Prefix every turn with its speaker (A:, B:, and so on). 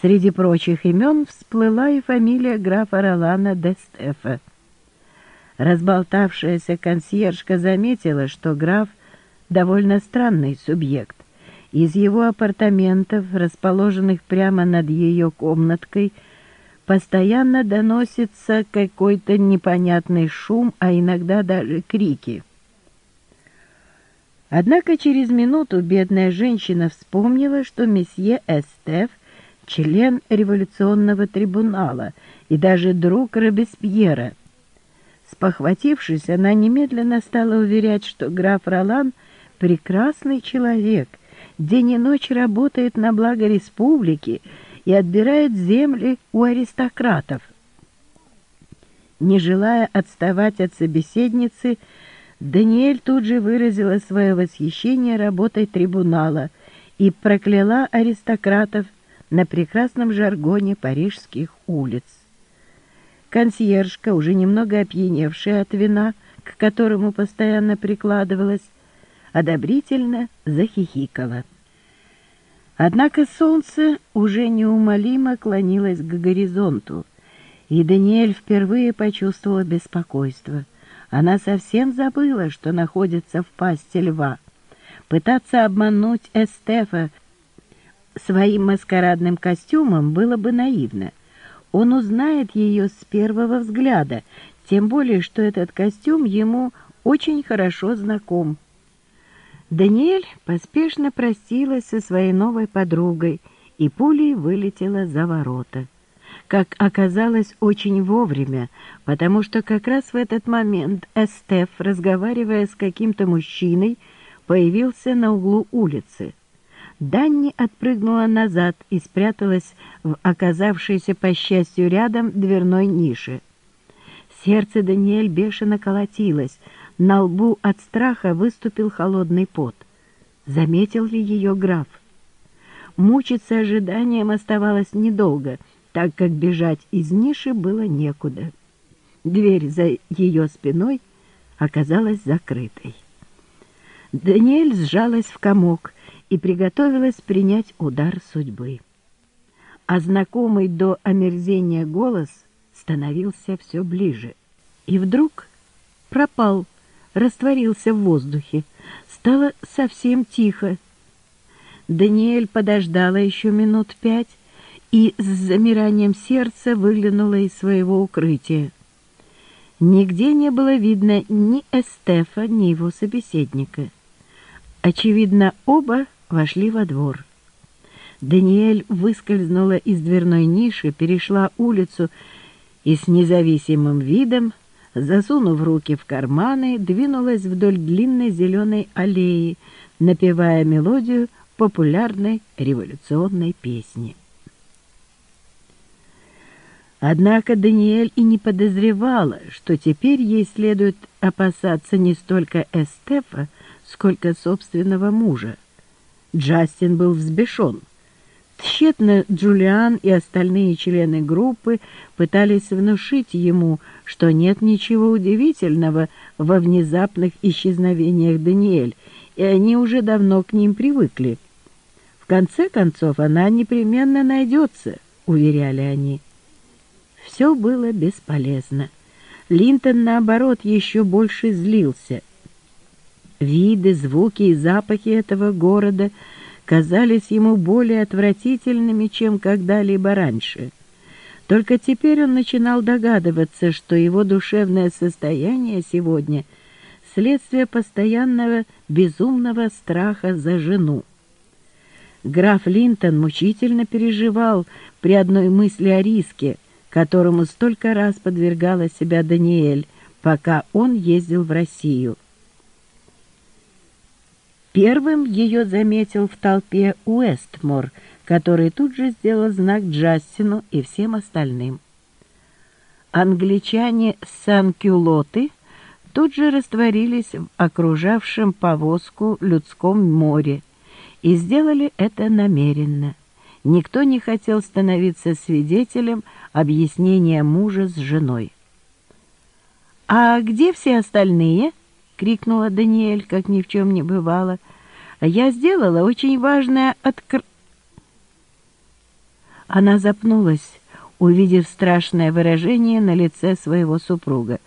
A: Среди прочих имен всплыла и фамилия графа Ролана де Стефа. Разболтавшаяся консьержка заметила, что граф довольно странный субъект. Из его апартаментов, расположенных прямо над ее комнаткой, постоянно доносится какой-то непонятный шум, а иногда даже крики. Однако через минуту бедная женщина вспомнила, что месье Эстеф — член революционного трибунала и даже друг Робеспьера. Спохватившись, она немедленно стала уверять, что граф Ролан — прекрасный человек, день и ночь работает на благо республики и отбирает земли у аристократов. Не желая отставать от собеседницы, Даниэль тут же выразила свое восхищение работой трибунала и прокляла аристократов на прекрасном жаргоне парижских улиц. Консьержка, уже немного опьяневшая от вина, к которому постоянно прикладывалась, одобрительно захихикала. Однако солнце уже неумолимо клонилось к горизонту, и Даниэль впервые почувствовала беспокойство. Она совсем забыла, что находится в пасти льва. Пытаться обмануть Эстефа своим маскарадным костюмом было бы наивно. Он узнает ее с первого взгляда, тем более, что этот костюм ему очень хорошо знаком. Даниэль поспешно простилась со своей новой подругой и пулей вылетела за ворота. Как оказалось, очень вовремя, потому что как раз в этот момент Эстеф, разговаривая с каким-то мужчиной, появился на углу улицы. Данни отпрыгнула назад и спряталась в оказавшейся, по счастью, рядом дверной нише. Сердце Даниэль бешено колотилось, на лбу от страха выступил холодный пот. Заметил ли ее граф? Мучиться ожиданием оставалось недолго, так как бежать из ниши было некуда. Дверь за ее спиной оказалась закрытой. Даниэль сжалась в комок и приготовилась принять удар судьбы. А знакомый до омерзения голос становился все ближе. И вдруг пропал, растворился в воздухе. Стало совсем тихо. Даниэль подождала еще минут пять и с замиранием сердца выглянула из своего укрытия. Нигде не было видно ни Эстефа, ни его собеседника. Очевидно, оба вошли во двор. Даниэль выскользнула из дверной ниши, перешла улицу и с независимым видом засунув руки в карманы, двинулась вдоль длинной зеленой аллеи, напевая мелодию популярной революционной песни. Однако Даниэль и не подозревала, что теперь ей следует опасаться не столько Эстефа, сколько собственного мужа. Джастин был взбешен. Тщетно Джулиан и остальные члены группы пытались внушить ему, что нет ничего удивительного во внезапных исчезновениях Даниэль, и они уже давно к ним привыкли. В конце концов, она непременно найдется, уверяли они. Все было бесполезно. Линтон, наоборот, еще больше злился. Виды, звуки и запахи этого города — казались ему более отвратительными, чем когда-либо раньше. Только теперь он начинал догадываться, что его душевное состояние сегодня — следствие постоянного безумного страха за жену. Граф Линтон мучительно переживал при одной мысли о риске, которому столько раз подвергала себя Даниэль, пока он ездил в Россию. Первым ее заметил в толпе Уэстмор, который тут же сделал знак Джастину и всем остальным. Англичане Сан-Кюлоты тут же растворились в окружавшем повозку людском море и сделали это намеренно. Никто не хотел становиться свидетелем объяснения мужа с женой. «А где все остальные?» — крикнула Даниэль, как ни в чем не бывало — я сделала очень важное откр... Она запнулась, увидев страшное выражение на лице своего супруга.